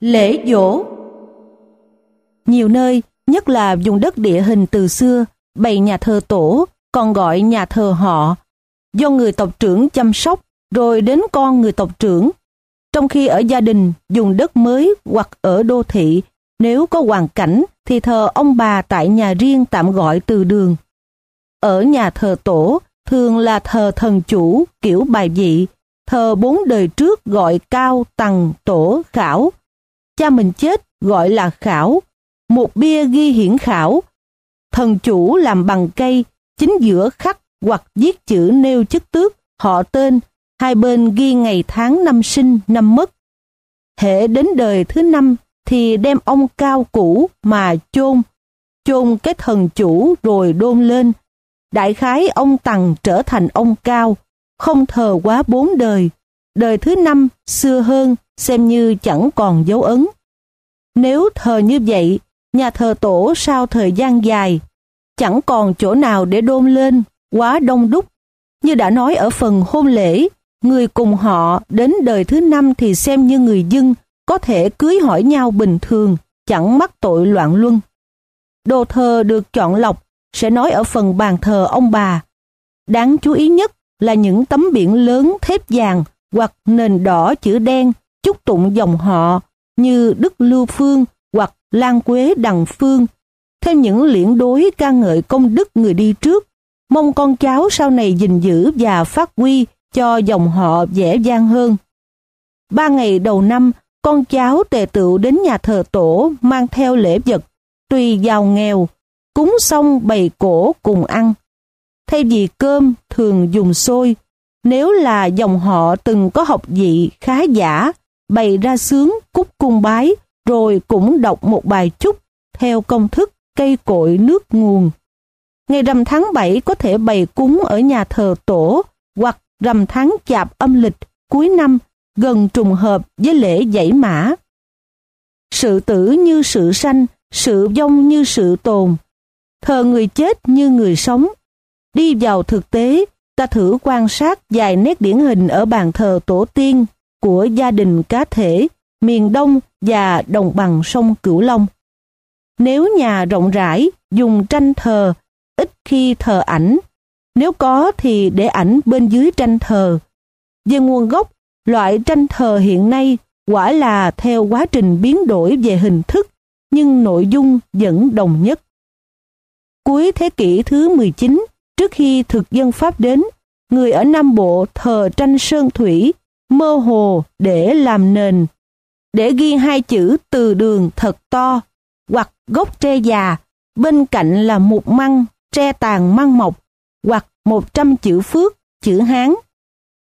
Lễ dỗ Nhiều nơi, nhất là vùng đất địa hình từ xưa, bày nhà thờ tổ, còn gọi nhà thờ họ, do người tộc trưởng chăm sóc, rồi đến con người tộc trưởng. Trong khi ở gia đình, dùng đất mới hoặc ở đô thị, nếu có hoàn cảnh thì thờ ông bà tại nhà riêng tạm gọi từ đường. Ở nhà thờ tổ, thường là thờ thần chủ, kiểu bài vị, thờ bốn đời trước gọi cao, tầng, tổ, khảo. Cha mình chết gọi là khảo, một bia ghi hiển khảo. Thần chủ làm bằng cây, chính giữa khắc hoặc viết chữ nêu chức tước, họ tên, hai bên ghi ngày tháng năm sinh, năm mất. Hệ đến đời thứ năm thì đem ông cao cũ mà chôn, chôn cái thần chủ rồi đôn lên. Đại khái ông Tằng trở thành ông cao, không thờ quá bốn đời. Đời thứ năm xưa hơn xem như chẳng còn dấu ấn. Nếu thờ như vậy, nhà thờ tổ sau thời gian dài, chẳng còn chỗ nào để đôn lên, quá đông đúc. Như đã nói ở phần hôn lễ, người cùng họ đến đời thứ năm thì xem như người dân có thể cưới hỏi nhau bình thường, chẳng mắc tội loạn luân. Đồ thờ được chọn lọc sẽ nói ở phần bàn thờ ông bà. Đáng chú ý nhất là những tấm biển lớn thép vàng hoặc nền đỏ chữ đen chúc tụng dòng họ như Đức Lưu Phương hoặc Lan Quế Đằng Phương. Thêm những liễn đối ca ngợi công đức người đi trước, mong con cháu sau này gìn giữ và phát huy cho dòng họ dễ dàng hơn. Ba ngày đầu năm, con cháu tề tựu đến nhà thờ tổ mang theo lễ vật, tùy giàu nghèo, cúng xong bày cổ cùng ăn. Thay vì cơm thường dùng xôi, nếu là dòng họ từng có học vị khá giả, bày ra sướng cúc cung bái, rồi cũng đọc một bài chúc theo công thức cây cội nước nguồn. Ngày rằm tháng 7 có thể bày cúng ở nhà thờ tổ hoặc rằm tháng chạp âm lịch cuối năm gần trùng hợp với lễ dãy mã. Sự tử như sự sanh, sự vong như sự tồn, thờ người chết như người sống. Đi vào thực tế, ta thử quan sát vài nét điển hình ở bàn thờ tổ tiên của gia đình cá thể, miền Đông và đồng bằng sông Cửu Long. Nếu nhà rộng rãi, dùng tranh thờ, ít khi thờ ảnh. Nếu có thì để ảnh bên dưới tranh thờ. Về nguồn gốc, Loại tranh thờ hiện nay quả là theo quá trình biến đổi về hình thức, nhưng nội dung vẫn đồng nhất. Cuối thế kỷ thứ 19, trước khi thực dân Pháp đến, người ở Nam Bộ thờ tranh sơn thủy, mơ hồ để làm nền, để ghi hai chữ từ đường thật to, hoặc gốc tre già, bên cạnh là một măng, tre tàn măng mọc, hoặc một trăm chữ phước, chữ Hán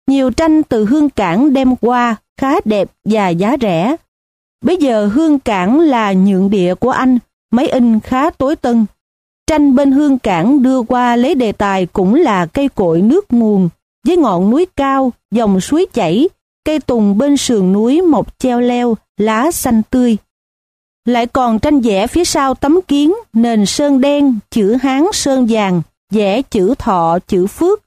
nhiều tranh từ hương cảng đem qua khá đẹp và giá rẻ. Bây giờ hương cảng là nhượng địa của anh, máy in khá tối tân. Tranh bên hương cảng đưa qua lấy đề tài cũng là cây cội nước nguồn, với ngọn núi cao, dòng suối chảy, cây tùng bên sườn núi mọc treo leo, lá xanh tươi. Lại còn tranh vẽ phía sau tấm kiến, nền sơn đen, chữ Hán sơn vàng, vẽ chữ thọ, chữ phước,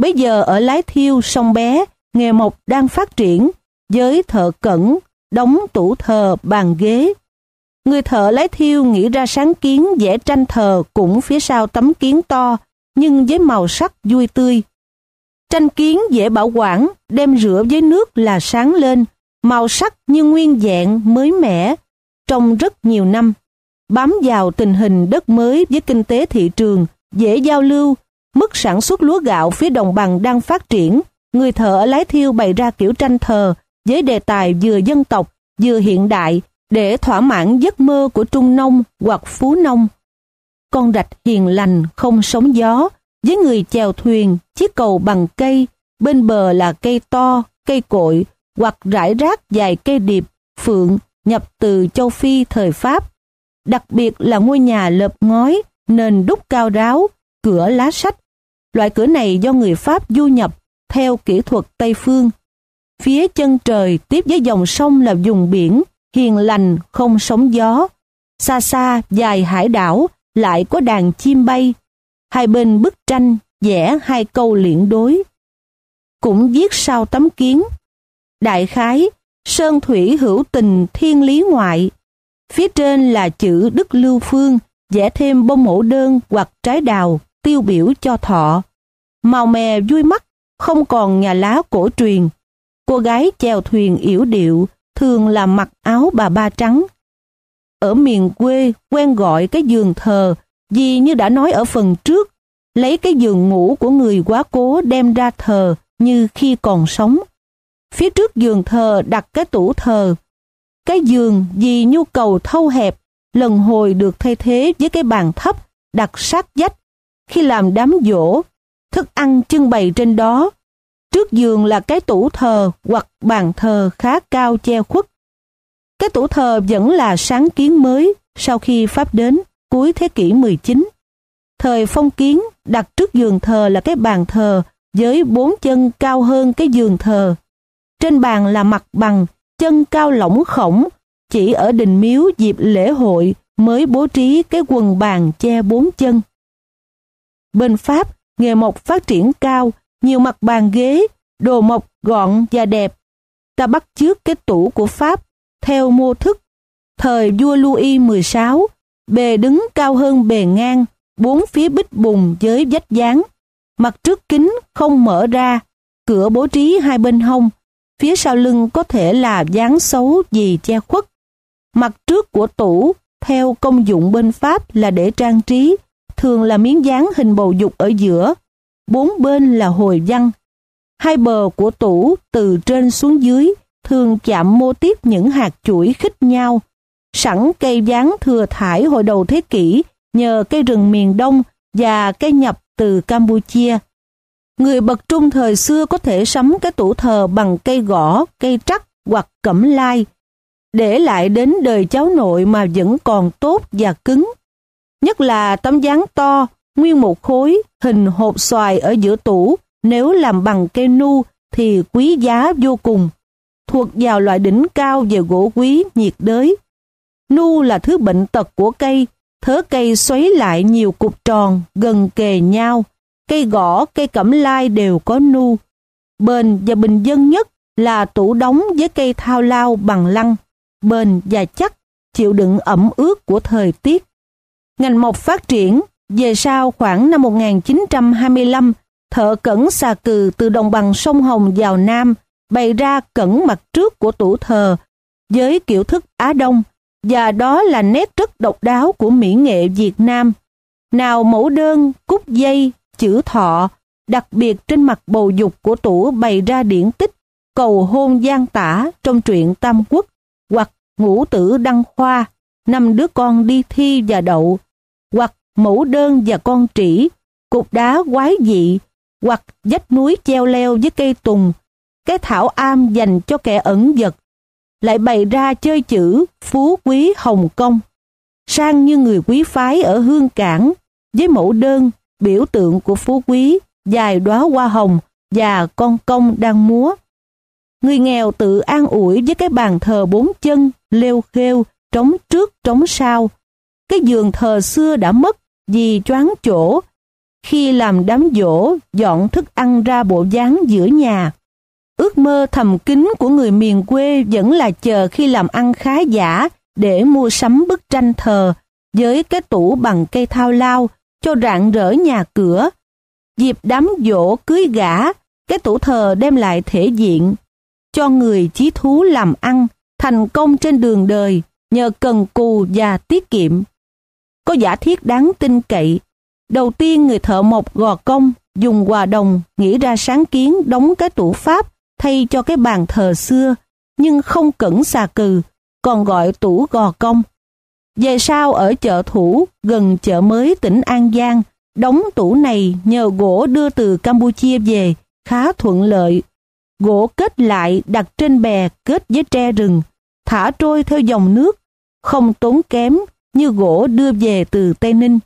Bây giờ ở Lái Thiêu, sông Bé, nghề mộc đang phát triển, với thợ cẩn, đóng tủ thờ, bàn ghế. Người thợ Lái Thiêu nghĩ ra sáng kiến vẽ tranh thờ cũng phía sau tấm kiến to, nhưng với màu sắc vui tươi. Tranh kiến dễ bảo quản, đem rửa với nước là sáng lên, màu sắc như nguyên dạng mới mẻ, trong rất nhiều năm. Bám vào tình hình đất mới với kinh tế thị trường, dễ giao lưu, Mức sản xuất lúa gạo phía đồng bằng đang phát triển, người thợ Lái Thiêu bày ra kiểu tranh thờ với đề tài vừa dân tộc, vừa hiện đại để thỏa mãn giấc mơ của trung nông hoặc phú nông. Con rạch hiền lành không sóng gió, với người chèo thuyền, chiếc cầu bằng cây, bên bờ là cây to, cây cội hoặc rải rác dài cây điệp, phượng nhập từ châu Phi thời Pháp. Đặc biệt là ngôi nhà lợp ngói, nền đúc cao ráo, cửa lá sách. Loại cửa này do người Pháp du nhập theo kỹ thuật Tây Phương. Phía chân trời tiếp với dòng sông là vùng biển, hiền lành, không sóng gió. Xa xa, dài hải đảo, lại có đàn chim bay. Hai bên bức tranh, vẽ hai câu liễn đối. Cũng viết sau tấm kiến. Đại khái, sơn thủy hữu tình thiên lý ngoại. Phía trên là chữ Đức Lưu Phương, vẽ thêm bông mẫu đơn hoặc trái đào, tiêu biểu cho thọ. Màu mè vui mắt, không còn nhà lá cổ truyền. Cô gái chèo thuyền yểu điệu, thường là mặc áo bà ba trắng. Ở miền quê, quen gọi cái giường thờ, vì như đã nói ở phần trước, lấy cái giường ngủ của người quá cố đem ra thờ như khi còn sống. Phía trước giường thờ đặt cái tủ thờ. Cái giường vì nhu cầu thâu hẹp, lần hồi được thay thế với cái bàn thấp đặt sát dách. Khi làm đám dỗ, thức ăn trưng bày trên đó. Trước giường là cái tủ thờ hoặc bàn thờ khá cao che khuất. Cái tủ thờ vẫn là sáng kiến mới sau khi Pháp đến cuối thế kỷ 19. Thời phong kiến đặt trước giường thờ là cái bàn thờ với bốn chân cao hơn cái giường thờ. Trên bàn là mặt bằng, chân cao lỏng khổng, chỉ ở đình miếu dịp lễ hội mới bố trí cái quần bàn che bốn chân. Bên Pháp, nghề mộc phát triển cao, nhiều mặt bàn ghế, đồ mộc gọn và đẹp. Ta bắt chước cái tủ của Pháp theo mô thức. Thời vua Louis XVI, bề đứng cao hơn bề ngang, bốn phía bích bùng với vách dáng. Mặt trước kính không mở ra, cửa bố trí hai bên hông, phía sau lưng có thể là dáng xấu vì che khuất. Mặt trước của tủ, theo công dụng bên Pháp là để trang trí, thường là miếng dán hình bầu dục ở giữa, bốn bên là hồi văn. Hai bờ của tủ từ trên xuống dưới thường chạm mô tiếp những hạt chuỗi khích nhau. Sẵn cây gián thừa thải hồi đầu thế kỷ nhờ cây rừng miền Đông và cây nhập từ Campuchia. Người bậc trung thời xưa có thể sắm cái tủ thờ bằng cây gõ, cây trắc hoặc cẩm lai, để lại đến đời cháu nội mà vẫn còn tốt và cứng. Nhất là tấm dáng to, nguyên một khối, hình hộp xoài ở giữa tủ, nếu làm bằng cây nu thì quý giá vô cùng. Thuộc vào loại đỉnh cao về gỗ quý nhiệt đới. Nu là thứ bệnh tật của cây, thớ cây xoáy lại nhiều cục tròn gần kề nhau. Cây gõ, cây cẩm lai đều có nu. Bền và bình dân nhất là tủ đóng với cây thao lao bằng lăng, bền và chắc, chịu đựng ẩm ướt của thời tiết. Ngành mộc phát triển, về sau khoảng năm 1925, thợ cẩn xà cừ từ đồng bằng sông Hồng vào Nam bày ra cẩn mặt trước của tủ thờ với kiểu thức Á Đông và đó là nét rất độc đáo của mỹ nghệ Việt Nam. Nào mẫu đơn, cúc dây, chữ thọ, đặc biệt trên mặt bầu dục của tủ bày ra điển tích cầu hôn gian tả trong truyện Tam Quốc hoặc ngũ tử đăng khoa, năm đứa con đi thi và đậu, hoặc mẫu đơn và con trĩ, cục đá quái dị, hoặc vách núi treo leo với cây tùng, cái thảo am dành cho kẻ ẩn vật, lại bày ra chơi chữ phú quý Hồng Kông, sang như người quý phái ở Hương Cảng, với mẫu đơn, biểu tượng của phú quý, dài đóa hoa hồng và con công đang múa. Người nghèo tự an ủi với cái bàn thờ bốn chân, leo khêu, trống trước trống sau. Cái giường thờ xưa đã mất vì choáng chỗ. Khi làm đám dỗ, dọn thức ăn ra bộ dáng giữa nhà. Ước mơ thầm kín của người miền quê vẫn là chờ khi làm ăn khá giả để mua sắm bức tranh thờ với cái tủ bằng cây thao lao cho rạng rỡ nhà cửa. Dịp đám dỗ cưới gã, cái tủ thờ đem lại thể diện cho người chí thú làm ăn, thành công trên đường đời nhờ cần cù và tiết kiệm. Có giả thiết đáng tin cậy. Đầu tiên người thợ mộc gò công dùng hòa đồng nghĩ ra sáng kiến đóng cái tủ Pháp thay cho cái bàn thờ xưa, nhưng không cẩn xà cừ, còn gọi tủ gò công. Về sau ở chợ thủ gần chợ mới tỉnh An Giang, đóng tủ này nhờ gỗ đưa từ Campuchia về, khá thuận lợi. Gỗ kết lại đặt trên bè kết với tre rừng, thả trôi theo dòng nước, không tốn kém như gỗ đưa về từ Tây Ninh.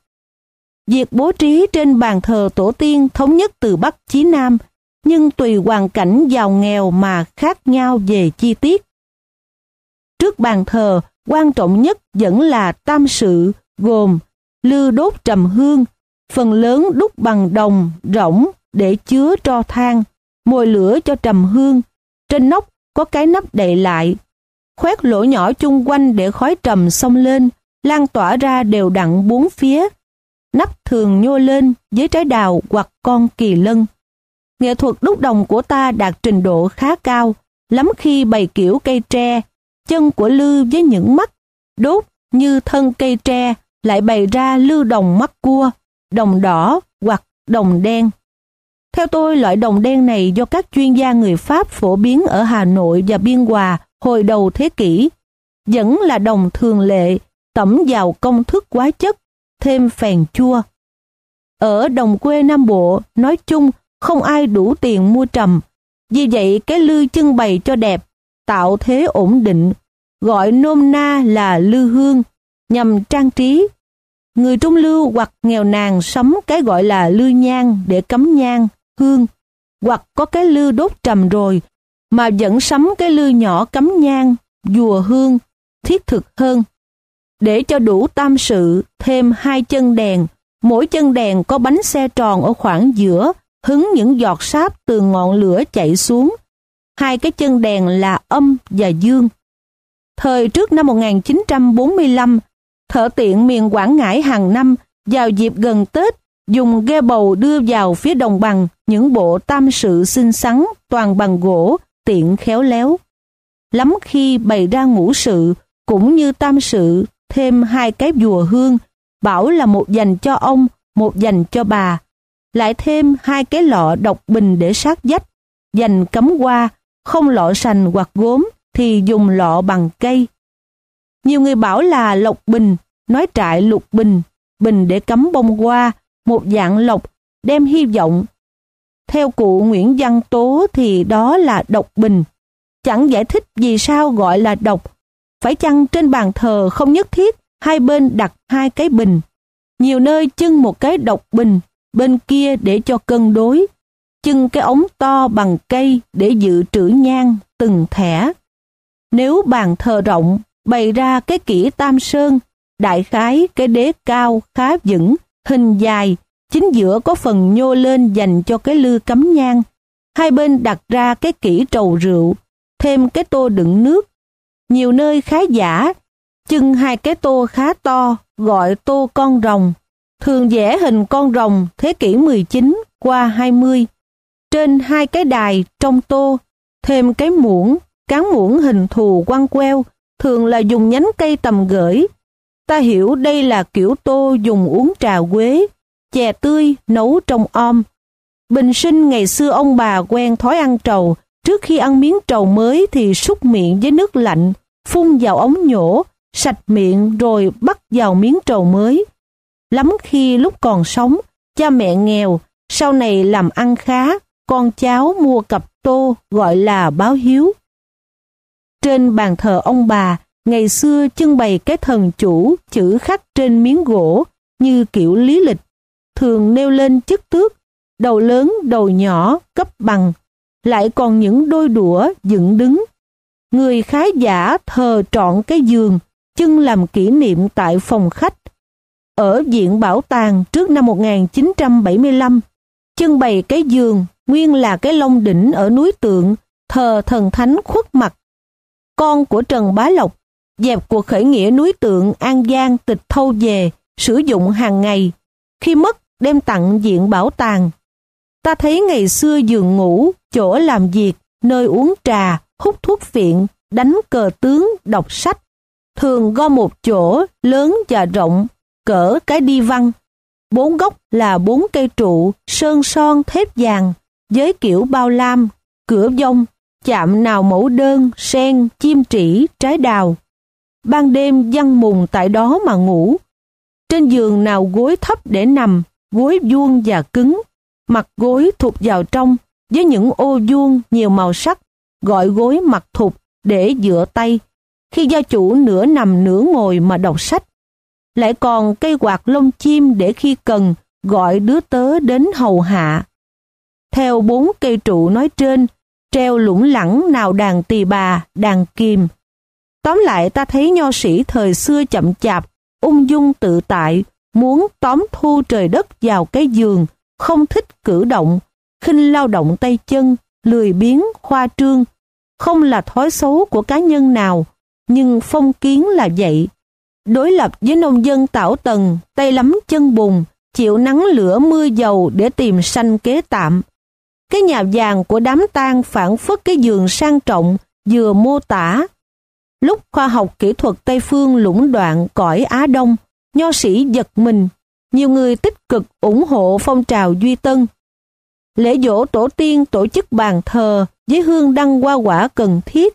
Việc bố trí trên bàn thờ tổ tiên thống nhất từ Bắc chí Nam nhưng tùy hoàn cảnh giàu nghèo mà khác nhau về chi tiết. Trước bàn thờ, quan trọng nhất vẫn là tam sự, gồm lư đốt trầm hương, phần lớn đúc bằng đồng, rỗng để chứa tro than, mồi lửa cho trầm hương. Trên nóc có cái nắp đậy lại. Khoét lỗ nhỏ chung quanh để khói trầm xông lên, lan tỏa ra đều đặn bốn phía. Nắp thường nhô lên với trái đào hoặc con kỳ lân. Nghệ thuật đúc đồng của ta đạt trình độ khá cao, lắm khi bày kiểu cây tre, chân của lư với những mắt, đốt như thân cây tre, lại bày ra lư đồng mắt cua, đồng đỏ hoặc đồng đen. Theo tôi, loại đồng đen này do các chuyên gia người Pháp phổ biến ở Hà Nội và Biên Hòa hồi đầu thế kỷ, vẫn là đồng thường lệ, tẩm vào công thức quá chất, thêm phèn chua. Ở đồng quê Nam Bộ, nói chung, không ai đủ tiền mua trầm, vì vậy cái lư trưng bày cho đẹp, tạo thế ổn định, gọi nôm na là lư hương, nhằm trang trí. Người trung lưu hoặc nghèo nàn sắm cái gọi là lư nhang để cắm nhang, hương, hoặc có cái lư đốt trầm rồi, mà vẫn sắm cái lư nhỏ cắm nhang, dùa hương, thiết thực hơn. Để cho đủ tam sự, thêm hai chân đèn, mỗi chân đèn có bánh xe tròn ở khoảng giữa, hứng những giọt sáp từ ngọn lửa chạy xuống. Hai cái chân đèn là âm và dương. Thời trước năm 1945, thợ tiện miền Quảng Ngãi hàng năm vào dịp gần Tết dùng ghe bầu đưa vào phía đồng bằng những bộ tam sự xinh xắn toàn bằng gỗ, tiện khéo léo. Lắm khi bày ra ngũ sự, cũng như tam sự, thêm hai cái dùa hương, bảo là một dành cho ông, một dành cho bà. Lại thêm hai cái lọ độc bình để sát dách, dành cấm qua, không lọ sành hoặc gốm thì dùng lọ bằng cây. Nhiều người bảo là lộc bình, nói trại lục bình, bình để cắm bông hoa, một dạng lộc đem hy vọng. Theo cụ Nguyễn Văn Tố thì đó là độc bình. Chẳng giải thích vì sao gọi là độc. Phải chăng trên bàn thờ không nhất thiết hai bên đặt hai cái bình. Nhiều nơi chưng một cái độc bình, bên kia để cho cân đối. Chưng cái ống to bằng cây để dự trữ nhang từng thẻ. Nếu bàn thờ rộng, bày ra cái kỹ tam sơn, đại khái cái đế cao khá vững, hình dài, chính giữa có phần nhô lên dành cho cái lư cắm nhang. Hai bên đặt ra cái kỹ trầu rượu, thêm cái tô đựng nước. Nhiều nơi khá giả, chưng hai cái tô khá to, gọi tô con rồng. Thường vẽ hình con rồng thế kỷ 19 qua 20. Trên hai cái đài trong tô, thêm cái muỗng, cán muỗng hình thù quăng queo, thường là dùng nhánh cây tầm gửi. Ta hiểu đây là kiểu tô dùng uống trà quế, chè tươi nấu trong om. Bình sinh ngày xưa ông bà quen thói ăn trầu, trước khi ăn miếng trầu mới thì súc miệng với nước lạnh, phun vào ống nhổ, sạch miệng rồi bắt vào miếng trầu mới. Lắm khi lúc còn sống, cha mẹ nghèo, sau này làm ăn khá, con cháu mua cặp tô gọi là báo hiếu. Trên bàn thờ ông bà, ngày xưa trưng bày cái thần chủ chữ khắc trên miếng gỗ như kiểu lý lịch thường nêu lên chức tước, đầu lớn đầu nhỏ cấp bằng, lại còn những đôi đũa dựng đứng. Người khá giả thờ trọn cái giường, chân làm kỷ niệm tại phòng khách. Ở viện bảo tàng trước năm 1975, trưng bày cái giường nguyên là cái lông đỉnh ở núi tượng, thờ thần thánh khuất mặt. Con của Trần Bá Lộc, dẹp cuộc khởi nghĩa núi tượng An Giang tịch thâu về, sử dụng hàng ngày. Khi mất đem tặng diện bảo tàng. Ta thấy ngày xưa giường ngủ, chỗ làm việc, nơi uống trà, hút thuốc viện, đánh cờ tướng, đọc sách. Thường gom một chỗ lớn và rộng, cỡ cái đi văn. Bốn góc là bốn cây trụ, sơn son thép vàng, với kiểu bao lam, cửa vông, chạm nào mẫu đơn, sen, chim trĩ, trái đào. Ban đêm văn mùng tại đó mà ngủ. Trên giường nào gối thấp để nằm, gối vuông và cứng, mặt gối thụt vào trong với những ô vuông nhiều màu sắc, gọi gối mặt thụt để dựa tay, khi gia chủ nửa nằm nửa ngồi mà đọc sách. Lại còn cây quạt lông chim để khi cần gọi đứa tớ đến hầu hạ. Theo bốn cây trụ nói trên, treo lủng lẳng nào đàn tỳ bà, đàn kim. Tóm lại ta thấy nho sĩ thời xưa chậm chạp, ung dung tự tại, muốn tóm thu trời đất vào cái giường, không thích cử động, khinh lao động tay chân, lười biếng, khoa trương không là thói xấu của cá nhân nào, nhưng phong kiến là vậy. Đối lập với nông dân tảo tần, tay lắm chân bùn, chịu nắng lửa mưa dầu để tìm sanh kế tạm. Cái nhà vàng của đám tang phản phất cái giường sang trọng vừa mô tả. Lúc khoa học kỹ thuật Tây Phương lũng đoạn cõi Á Đông, nho sĩ giật mình, nhiều người tích cực ủng hộ phong trào Duy Tân. Lễ dỗ tổ tiên tổ chức bàn thờ với hương đăng hoa quả cần thiết.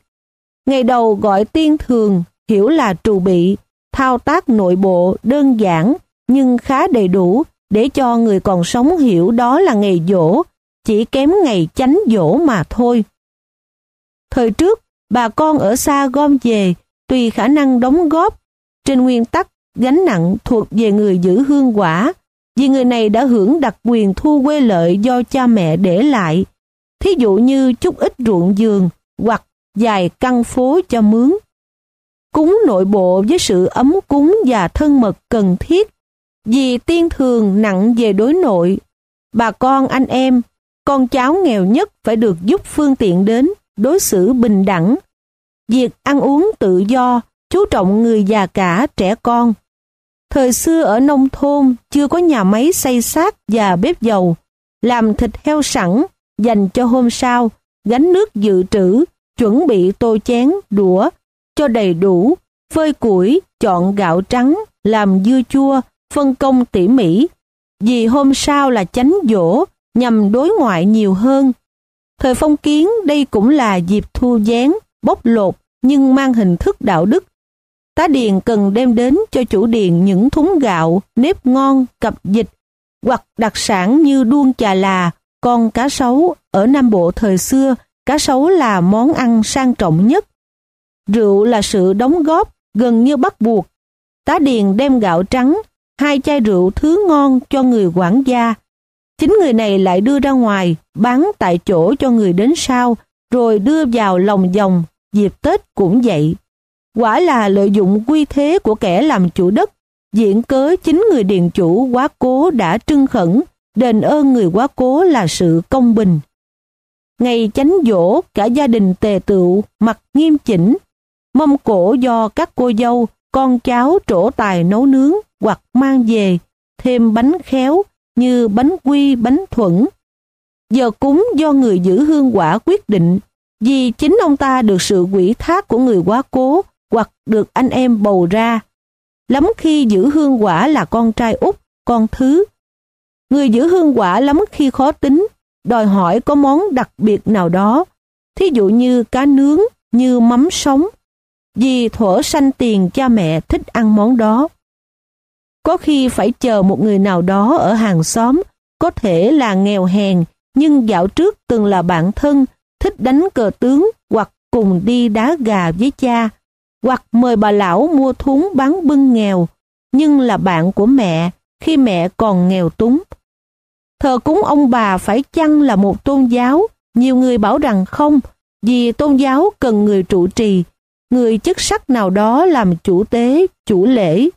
Ngày đầu gọi tiên thường, hiểu là trù bị, thao tác nội bộ đơn giản nhưng khá đầy đủ để cho người còn sống hiểu đó là ngày dỗ, chỉ kém ngày chánh dỗ mà thôi. Thời trước, bà con ở xa gom về, tùy khả năng đóng góp. Trên nguyên tắc, gánh nặng thuộc về người giữ hương quả, vì người này đã hưởng đặc quyền thu quê lợi do cha mẹ để lại. Thí dụ như chút ít ruộng giường hoặc dài căn phố cho mướn. Cúng nội bộ với sự ấm cúng và thân mật cần thiết, vì tiên thường nặng về đối nội. Bà con anh em, con cháu nghèo nhất phải được giúp phương tiện đến, đối xử bình đẳng. Việc ăn uống tự do, chú trọng người già cả trẻ con. Thời xưa ở nông thôn chưa có nhà máy xay sát và bếp dầu, làm thịt heo sẵn, dành cho hôm sau, gánh nước dự trữ, chuẩn bị tô chén, đũa, cho đầy đủ, phơi củi, chọn gạo trắng, làm dưa chua, phân công tỉ mỉ. Vì hôm sau là chánh dỗ, nhằm đối ngoại nhiều hơn. Thời phong kiến đây cũng là dịp thu gián, bóc lột nhưng mang hình thức đạo đức. Tá điền cần đem đến cho chủ điền những thúng gạo, nếp ngon, cặp dịch hoặc đặc sản như đuông chà là, con cá sấu. Ở Nam Bộ thời xưa, cá sấu là món ăn sang trọng nhất. Rượu là sự đóng góp gần như bắt buộc. Tá điền đem gạo trắng, hai chai rượu thứ ngon cho người quản gia, Chính người này lại đưa ra ngoài, bán tại chỗ cho người đến sau, rồi đưa vào lòng dòng, dịp Tết cũng vậy. Quả là lợi dụng quy thế của kẻ làm chủ đất, diễn cớ chính người điền chủ quá cố đã trưng khẩn, đền ơn người quá cố là sự công bình. Ngày chánh dỗ, cả gia đình tề tựu, mặt nghiêm chỉnh, mâm cổ do các cô dâu, con cháu trổ tài nấu nướng hoặc mang về, thêm bánh khéo, như bánh quy, bánh thuẫn. Giờ cúng do người giữ hương quả quyết định, vì chính ông ta được sự quỷ thác của người quá cố được anh em bầu ra. Lắm khi giữ hương quả là con trai út, con thứ. Người giữ hương quả lắm khi khó tính, đòi hỏi có món đặc biệt nào đó, thí dụ như cá nướng, như mắm sống, vì thuở sanh tiền cha mẹ thích ăn món đó. Có khi phải chờ một người nào đó ở hàng xóm, có thể là nghèo hèn, nhưng dạo trước từng là bạn thân, thích đánh cờ tướng hoặc cùng đi đá gà với cha, hoặc mời bà lão mua thúng bán bưng nghèo, nhưng là bạn của mẹ khi mẹ còn nghèo túng. Thờ cúng ông bà phải chăng là một tôn giáo? Nhiều người bảo rằng không, vì tôn giáo cần người trụ trì, người chức sắc nào đó làm chủ tế, chủ lễ,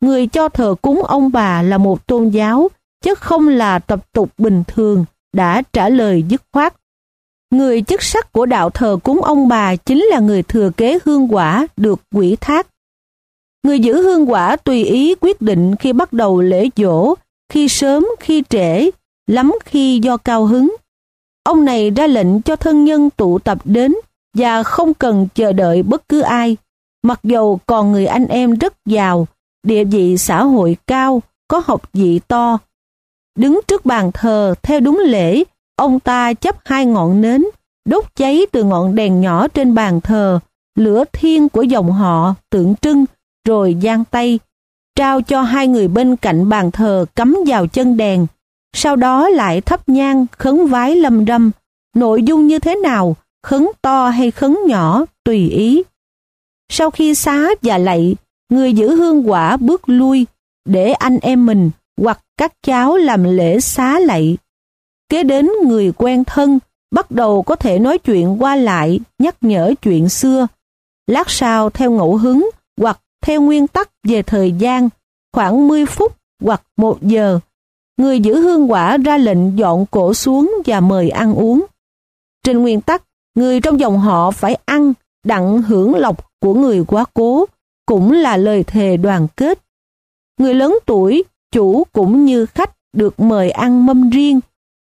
người cho thờ cúng ông bà là một tôn giáo, chứ không là tập tục bình thường, đã trả lời dứt khoát. Người chức sắc của đạo thờ cúng ông bà chính là người thừa kế hương quả được quỷ thác. Người giữ hương quả tùy ý quyết định khi bắt đầu lễ dỗ, khi sớm, khi trễ, lắm khi do cao hứng. Ông này ra lệnh cho thân nhân tụ tập đến và không cần chờ đợi bất cứ ai. Mặc dầu còn người anh em rất giàu, địa vị xã hội cao, có học vị to. Đứng trước bàn thờ theo đúng lễ, ông ta chấp hai ngọn nến, đốt cháy từ ngọn đèn nhỏ trên bàn thờ, lửa thiên của dòng họ tượng trưng, rồi giang tay, trao cho hai người bên cạnh bàn thờ cắm vào chân đèn, sau đó lại thắp nhang khấn vái lâm râm, nội dung như thế nào, khấn to hay khấn nhỏ, tùy ý. Sau khi xá và lạy, người giữ hương quả bước lui để anh em mình hoặc các cháu làm lễ xá lạy. Kế đến người quen thân bắt đầu có thể nói chuyện qua lại, nhắc nhở chuyện xưa. Lát sau theo ngẫu hứng hoặc theo nguyên tắc về thời gian, khoảng 10 phút hoặc 1 giờ, người giữ hương quả ra lệnh dọn cổ xuống và mời ăn uống. Trên nguyên tắc, người trong dòng họ phải ăn, đặng hưởng lộc của người quá cố, cũng là lời thề đoàn kết. Người lớn tuổi, chủ cũng như khách được mời ăn mâm riêng,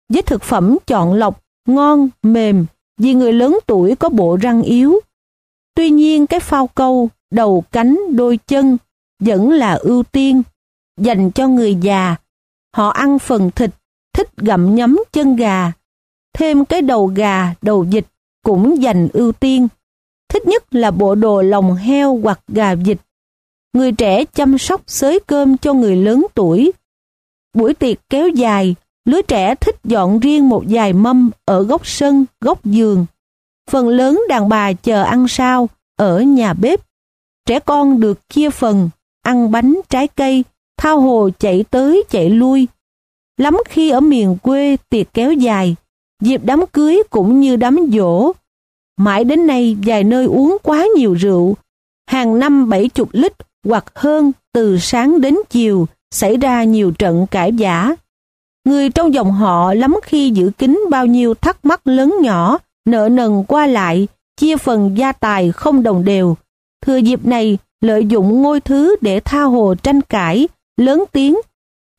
với thực phẩm chọn lọc, ngon, mềm, vì người lớn tuổi có bộ răng yếu. Tuy nhiên cái phao câu, đầu cánh, đôi chân vẫn là ưu tiên, dành cho người già. Họ ăn phần thịt, thích gặm nhấm chân gà. Thêm cái đầu gà, đầu vịt cũng dành ưu tiên. Thích nhất là bộ đồ lòng heo hoặc gà vịt. Người trẻ chăm sóc xới cơm cho người lớn tuổi. Buổi tiệc kéo dài, lứa trẻ thích dọn riêng một vài mâm ở góc sân, góc giường. Phần lớn đàn bà chờ ăn sao ở nhà bếp. Trẻ con được chia phần, ăn bánh trái cây, thao hồ chạy tới chạy lui. Lắm khi ở miền quê tiệc kéo dài, dịp đám cưới cũng như đám dỗ. Mãi đến nay vài nơi uống quá nhiều rượu, hàng năm bảy chục lít hoặc hơn từ sáng đến chiều xảy ra nhiều trận cãi giả. Người trong dòng họ lắm khi giữ kín bao nhiêu thắc mắc lớn nhỏ, nợ nần qua lại, chia phần gia tài không đồng đều. Thừa dịp này, lợi dụng ngôi thứ để tha hồ tranh cãi, lớn tiếng,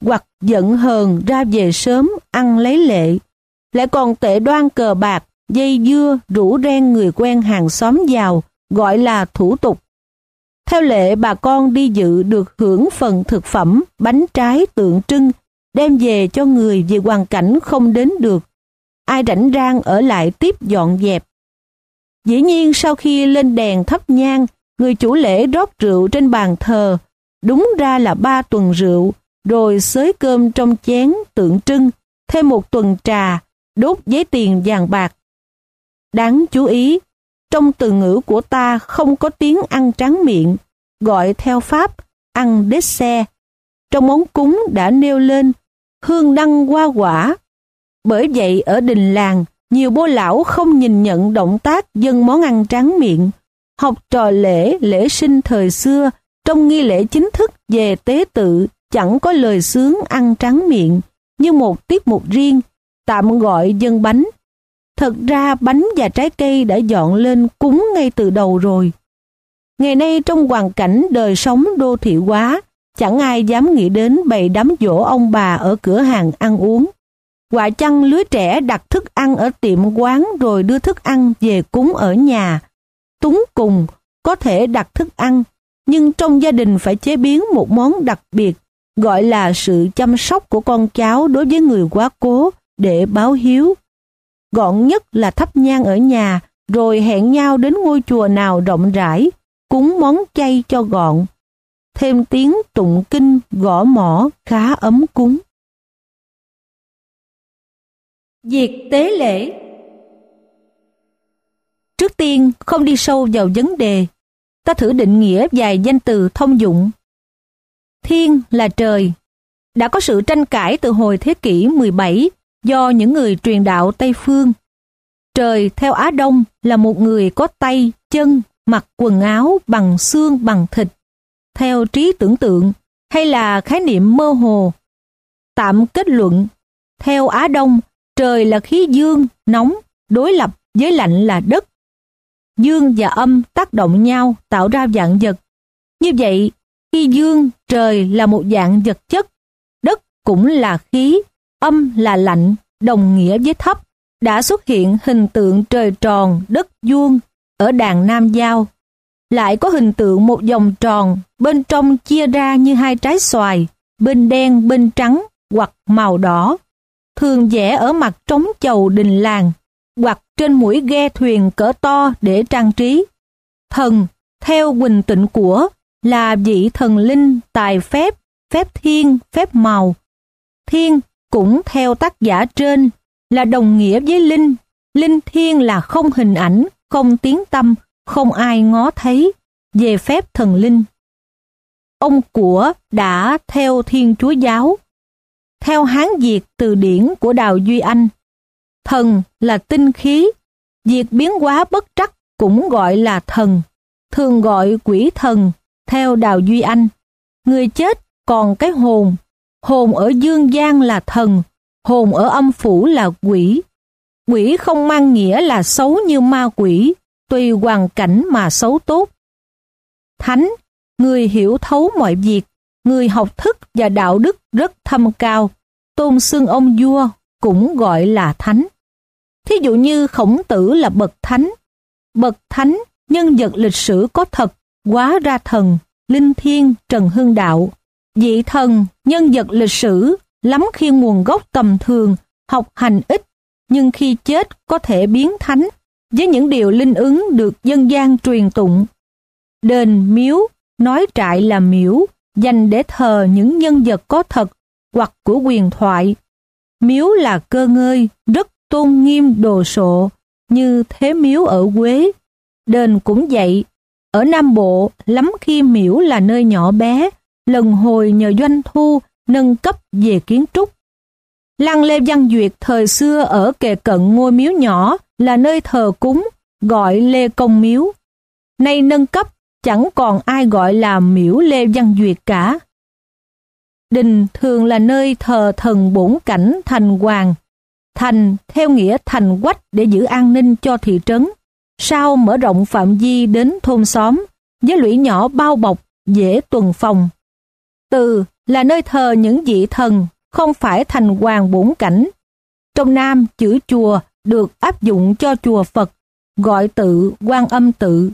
hoặc giận hờn ra về sớm ăn lấy lệ. Lại còn tệ đoan cờ bạc, dây dưa, rủ ren người quen hàng xóm giàu, gọi là thủ tục. Theo lệ bà con đi dự được hưởng phần thực phẩm, bánh trái tượng trưng, đem về cho người về hoàn cảnh không đến được. Ai rảnh rang ở lại tiếp dọn dẹp. Dĩ nhiên sau khi lên đèn thắp nhang, người chủ lễ rót rượu trên bàn thờ, đúng ra là ba tuần rượu, rồi xới cơm trong chén tượng trưng, thêm một tuần trà, đốt giấy tiền vàng bạc. Đáng chú ý, trong từ ngữ của ta không có tiếng ăn trắng miệng, gọi theo Pháp ăn đế xe. Trong món cúng đã nêu lên hương đăng hoa quả. Bởi vậy ở đình làng, nhiều bố lão không nhìn nhận động tác dân món ăn tráng miệng. Học trò lễ, lễ sinh thời xưa, trong nghi lễ chính thức về tế tự, chẳng có lời sướng ăn tráng miệng, như một tiết mục riêng, tạm gọi dân bánh. Thật ra bánh và trái cây đã dọn lên cúng ngay từ đầu rồi. Ngày nay trong hoàn cảnh đời sống đô thị hóa, chẳng ai dám nghĩ đến bày đám dỗ ông bà ở cửa hàng ăn uống. Quả chăng lứa trẻ đặt thức ăn ở tiệm quán rồi đưa thức ăn về cúng ở nhà. Túng cùng có thể đặt thức ăn, nhưng trong gia đình phải chế biến một món đặc biệt, gọi là sự chăm sóc của con cháu đối với người quá cố để báo hiếu. Gọn nhất là thắp nhang ở nhà, rồi hẹn nhau đến ngôi chùa nào rộng rãi, cúng món chay cho gọn. Thêm tiếng tụng kinh gõ mỏ khá ấm cúng. Việc tế lễ Trước tiên, không đi sâu vào vấn đề, ta thử định nghĩa vài danh từ thông dụng. Thiên là trời. Đã có sự tranh cãi từ hồi thế kỷ 17 do những người truyền đạo Tây Phương. Trời theo Á Đông là một người có tay, chân, mặc quần áo bằng xương bằng thịt, theo trí tưởng tượng hay là khái niệm mơ hồ. Tạm kết luận, theo Á Đông, trời là khí dương, nóng, đối lập với lạnh là đất. Dương và âm tác động nhau tạo ra dạng vật. Như vậy, khi dương, trời là một dạng vật chất, đất cũng là khí, âm là lạnh, đồng nghĩa với thấp, đã xuất hiện hình tượng trời tròn, đất vuông ở đàn Nam Giao. Lại có hình tượng một vòng tròn, bên trong chia ra như hai trái xoài, bên đen bên trắng hoặc màu đỏ. Thường vẽ ở mặt trống chầu đình làng, hoặc trên mũi ghe thuyền cỡ to để trang trí. Thần, theo Quỳnh Tịnh của, là vị thần linh tài phép, phép thiên, phép màu. Thiên cũng theo tác giả trên là đồng nghĩa với linh. Linh thiên là không hình ảnh, không tiếng tâm, không ai ngó thấy về phép thần linh. Ông của đã theo Thiên Chúa Giáo. Theo Hán Việt từ điển của Đào Duy Anh, thần là tinh khí, việc biến hóa bất trắc cũng gọi là thần, thường gọi quỷ thần, theo Đào Duy Anh. Người chết còn cái hồn, hồn ở dương gian là thần, hồn ở âm phủ là quỷ. Quỷ không mang nghĩa là xấu như ma quỷ, tùy hoàn cảnh mà xấu tốt. Thánh, người hiểu thấu mọi việc, người học thức và đạo đức rất thâm cao, tôn xưng ông vua cũng gọi là thánh. Thí dụ như khổng tử là bậc thánh, bậc thánh, nhân vật lịch sử có thật, quá ra thần, linh thiên, trần hưng đạo. dị thần, nhân vật lịch sử, lắm khi nguồn gốc tầm thường, học hành ít, nhưng khi chết có thể biến thánh, với những điều linh ứng được dân gian truyền tụng. Đền miếu, nói trại là miếu, dành để thờ những nhân vật có thật hoặc của quyền thoại. Miếu là cơ ngơi, rất tôn nghiêm đồ sộ, như thế miếu ở Quế. Đền cũng vậy, ở Nam Bộ lắm khi miễu là nơi nhỏ bé, lần hồi nhờ doanh thu nâng cấp về kiến trúc. Lăng Lê Văn Duyệt thời xưa ở kề cận ngôi miếu nhỏ là nơi thờ cúng, gọi Lê Công Miếu. Nay nâng cấp chẳng còn ai gọi là miễu Lê Văn Duyệt cả. Đình thường là nơi thờ thần bổn cảnh thành hoàng. Thành theo nghĩa thành quách để giữ an ninh cho thị trấn. Sau mở rộng phạm vi đến thôn xóm, với lũy nhỏ bao bọc, dễ tuần phòng. Từ là nơi thờ những vị thần, không phải thành hoàng bổn cảnh. Trong Nam, chữ chùa được áp dụng cho chùa Phật, gọi tự quan âm tự.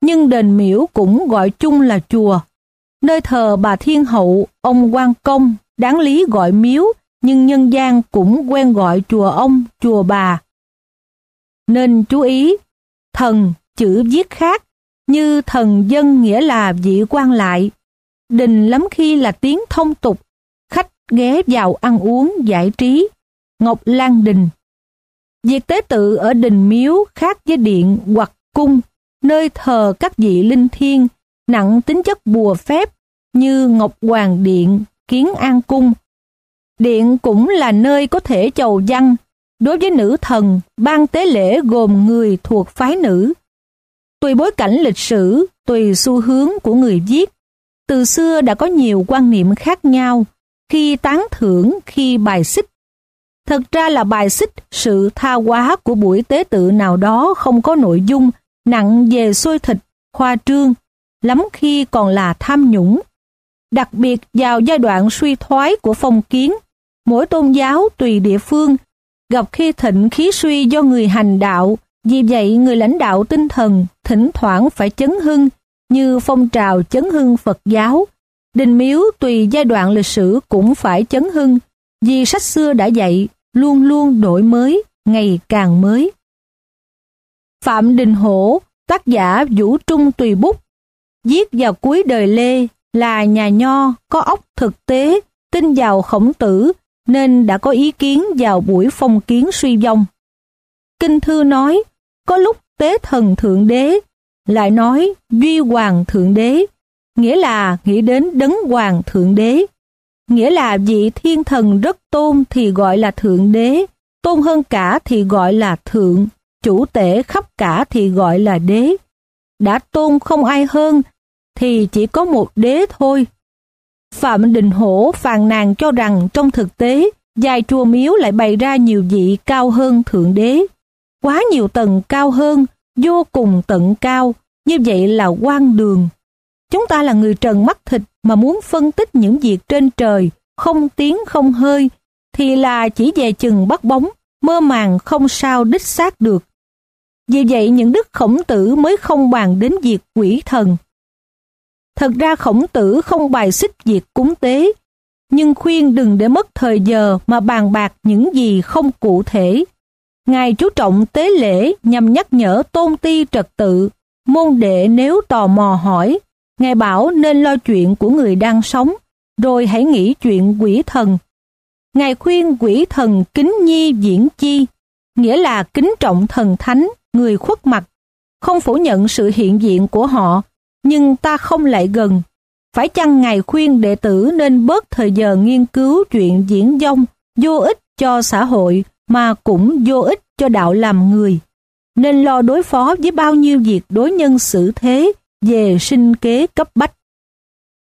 Nhưng đền miễu cũng gọi chung là chùa. Nơi thờ bà Thiên Hậu, ông quan công, đáng lý gọi miếu, nhưng nhân gian cũng quen gọi chùa ông, chùa bà. Nên chú ý, thần chữ viết khác, như thần dân nghĩa là vị quan lại. Đình lắm khi là tiếng thông tục, khách ghé vào ăn uống giải trí. Ngọc Lan Đình Việc tế tự ở đình miếu khác với điện hoặc cung, nơi thờ các vị linh thiêng, nặng tính chất bùa phép như Ngọc Hoàng Điện, Kiến An Cung. Điện cũng là nơi có thể chầu văn, đối với nữ thần, ban tế lễ gồm người thuộc phái nữ. Tùy bối cảnh lịch sử, tùy xu hướng của người viết, từ xưa đã có nhiều quan niệm khác nhau, khi tán thưởng, khi bài xích. Thật ra là bài xích sự tha hóa của buổi tế tự nào đó không có nội dung, nặng về xôi thịt, khoa trương, lắm khi còn là tham nhũng. Đặc biệt vào giai đoạn suy thoái của phong kiến, mỗi tôn giáo tùy địa phương gặp khi thịnh khí suy do người hành đạo, vì vậy người lãnh đạo tinh thần thỉnh thoảng phải chấn hưng như phong trào chấn hưng Phật giáo. Đình miếu tùy giai đoạn lịch sử cũng phải chấn hưng, vì sách xưa đã dạy luôn luôn đổi mới, ngày càng mới. Phạm Đình Hổ, tác giả Vũ Trung Tùy Bút, viết vào cuối đời Lê là nhà nho có óc thực tế, tin vào khổng tử nên đã có ý kiến vào buổi phong kiến suy vong. Kinh thư nói, có lúc tế thần thượng đế, lại nói duy hoàng thượng đế, nghĩa là nghĩ đến đấng hoàng thượng đế. Nghĩa là vị thiên thần rất tôn thì gọi là thượng đế, tôn hơn cả thì gọi là thượng, chủ tể khắp cả thì gọi là đế. Đã tôn không ai hơn thì chỉ có một đế thôi. Phạm Đình Hổ phàn nàn cho rằng trong thực tế, dài chùa miếu lại bày ra nhiều vị cao hơn Thượng Đế. Quá nhiều tầng cao hơn, vô cùng tận cao, như vậy là quan đường. Chúng ta là người trần mắt thịt mà muốn phân tích những việc trên trời, không tiếng không hơi, thì là chỉ về chừng bắt bóng, mơ màng không sao đích xác được. Vì vậy những đức khổng tử mới không bàn đến việc quỷ thần, Thật ra khổng tử không bài xích việc cúng tế, nhưng khuyên đừng để mất thời giờ mà bàn bạc những gì không cụ thể. Ngài chú trọng tế lễ nhằm nhắc nhở tôn ti trật tự, môn đệ nếu tò mò hỏi, Ngài bảo nên lo chuyện của người đang sống, rồi hãy nghĩ chuyện quỷ thần. Ngài khuyên quỷ thần kính nhi diễn chi, nghĩa là kính trọng thần thánh, người khuất mặt, không phủ nhận sự hiện diện của họ, nhưng ta không lại gần. Phải chăng Ngài khuyên đệ tử nên bớt thời giờ nghiên cứu chuyện diễn dông, vô ích cho xã hội mà cũng vô ích cho đạo làm người. Nên lo đối phó với bao nhiêu việc đối nhân xử thế về sinh kế cấp bách.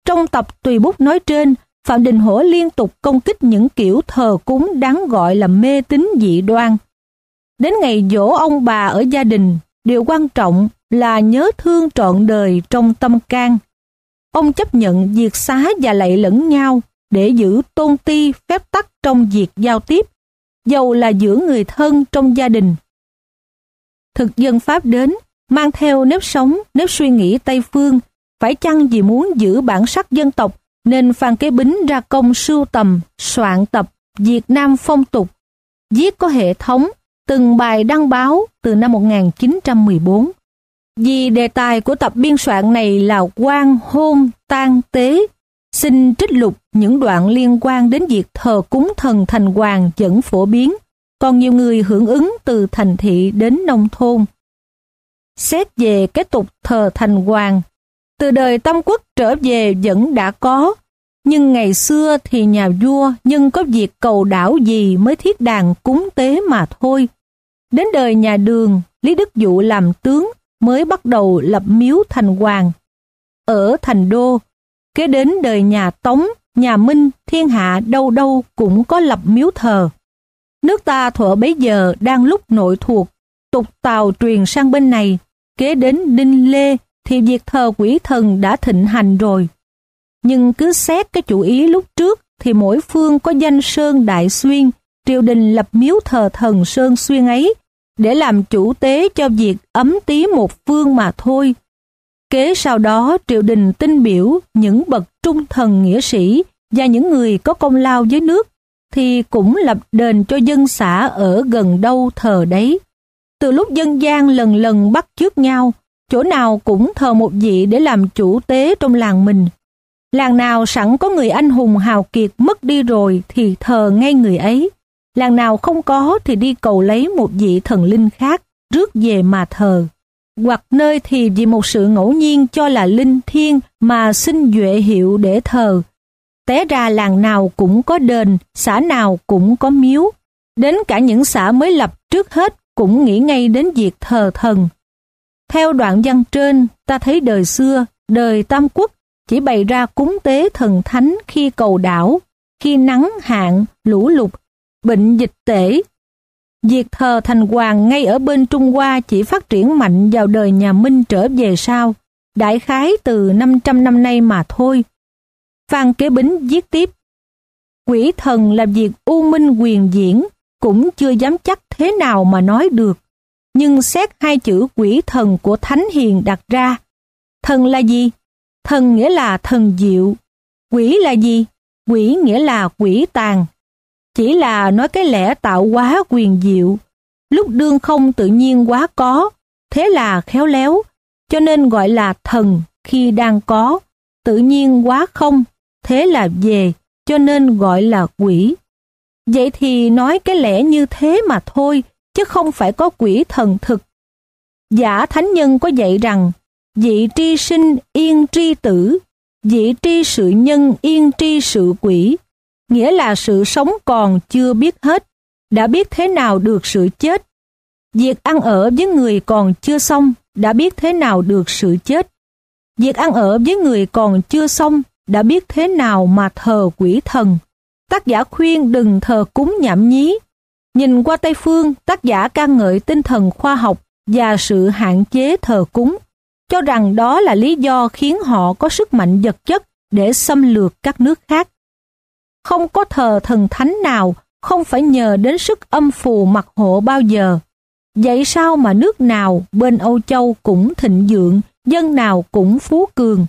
Trong tập tùy bút nói trên, Phạm Đình Hổ liên tục công kích những kiểu thờ cúng đáng gọi là mê tín dị đoan. Đến ngày dỗ ông bà ở gia đình, điều quan trọng là nhớ thương trọn đời trong tâm can. Ông chấp nhận việc xá và lạy lẫn nhau để giữ tôn ti phép tắc trong việc giao tiếp, dầu là giữa người thân trong gia đình. Thực dân Pháp đến, mang theo nếp sống, nếp suy nghĩ Tây Phương, phải chăng vì muốn giữ bản sắc dân tộc nên Phan Kế Bính ra công sưu tầm, soạn tập Việt Nam phong tục, viết có hệ thống, từng bài đăng báo từ năm 1914. Vì đề tài của tập biên soạn này là quan hôn tang tế, xin trích lục những đoạn liên quan đến việc thờ cúng thần thành hoàng vẫn phổ biến, còn nhiều người hưởng ứng từ thành thị đến nông thôn. Xét về cái tục thờ thành hoàng, từ đời Tam Quốc trở về vẫn đã có, nhưng ngày xưa thì nhà vua nhưng có việc cầu đảo gì mới thiết đàn cúng tế mà thôi. Đến đời nhà đường, Lý Đức Dụ làm tướng mới bắt đầu lập miếu thành hoàng. Ở thành đô, kế đến đời nhà Tống, nhà Minh, thiên hạ đâu đâu cũng có lập miếu thờ. Nước ta thuở bấy giờ đang lúc nội thuộc, tục tàu truyền sang bên này, kế đến Đinh Lê thì việc thờ quỷ thần đã thịnh hành rồi. Nhưng cứ xét cái chủ ý lúc trước thì mỗi phương có danh Sơn Đại Xuyên, triều đình lập miếu thờ thần Sơn Xuyên ấy để làm chủ tế cho việc ấm tí một phương mà thôi. Kế sau đó triều đình tinh biểu những bậc trung thần nghĩa sĩ và những người có công lao với nước thì cũng lập đền cho dân xã ở gần đâu thờ đấy. Từ lúc dân gian lần lần bắt chước nhau, chỗ nào cũng thờ một vị để làm chủ tế trong làng mình. Làng nào sẵn có người anh hùng hào kiệt mất đi rồi thì thờ ngay người ấy. Làng nào không có thì đi cầu lấy một vị thần linh khác, rước về mà thờ. Hoặc nơi thì vì một sự ngẫu nhiên cho là linh thiên mà xin duệ hiệu để thờ. Té ra làng nào cũng có đền, xã nào cũng có miếu. Đến cả những xã mới lập trước hết cũng nghĩ ngay đến việc thờ thần. Theo đoạn văn trên, ta thấy đời xưa, đời Tam Quốc chỉ bày ra cúng tế thần thánh khi cầu đảo, khi nắng hạn, lũ lụt, bệnh dịch tễ. Việc thờ thành hoàng ngay ở bên Trung Hoa chỉ phát triển mạnh vào đời nhà Minh trở về sau, đại khái từ 500 năm nay mà thôi. Phan Kế Bính viết tiếp, Quỷ thần là việc u minh quyền diễn, cũng chưa dám chắc thế nào mà nói được. Nhưng xét hai chữ quỷ thần của Thánh Hiền đặt ra, thần là gì? Thần nghĩa là thần diệu. Quỷ là gì? Quỷ nghĩa là quỷ tàn. Chỉ là nói cái lẽ tạo quá quyền diệu. Lúc đương không tự nhiên quá có, thế là khéo léo, cho nên gọi là thần khi đang có. Tự nhiên quá không, thế là về, cho nên gọi là quỷ. Vậy thì nói cái lẽ như thế mà thôi, chứ không phải có quỷ thần thực. Giả thánh nhân có dạy rằng Dị tri sinh yên tri tử, dị tri sự nhân yên tri sự quỷ, nghĩa là sự sống còn chưa biết hết, đã biết thế nào được sự chết. Việc ăn ở với người còn chưa xong, đã biết thế nào được sự chết. Việc ăn ở với người còn chưa xong, đã biết thế nào mà thờ quỷ thần. Tác giả khuyên đừng thờ cúng nhảm nhí. Nhìn qua Tây Phương, tác giả ca ngợi tinh thần khoa học và sự hạn chế thờ cúng cho rằng đó là lý do khiến họ có sức mạnh vật chất để xâm lược các nước khác. Không có thờ thần thánh nào không phải nhờ đến sức âm phù mặc hộ bao giờ. Vậy sao mà nước nào bên Âu Châu cũng thịnh vượng, dân nào cũng phú cường.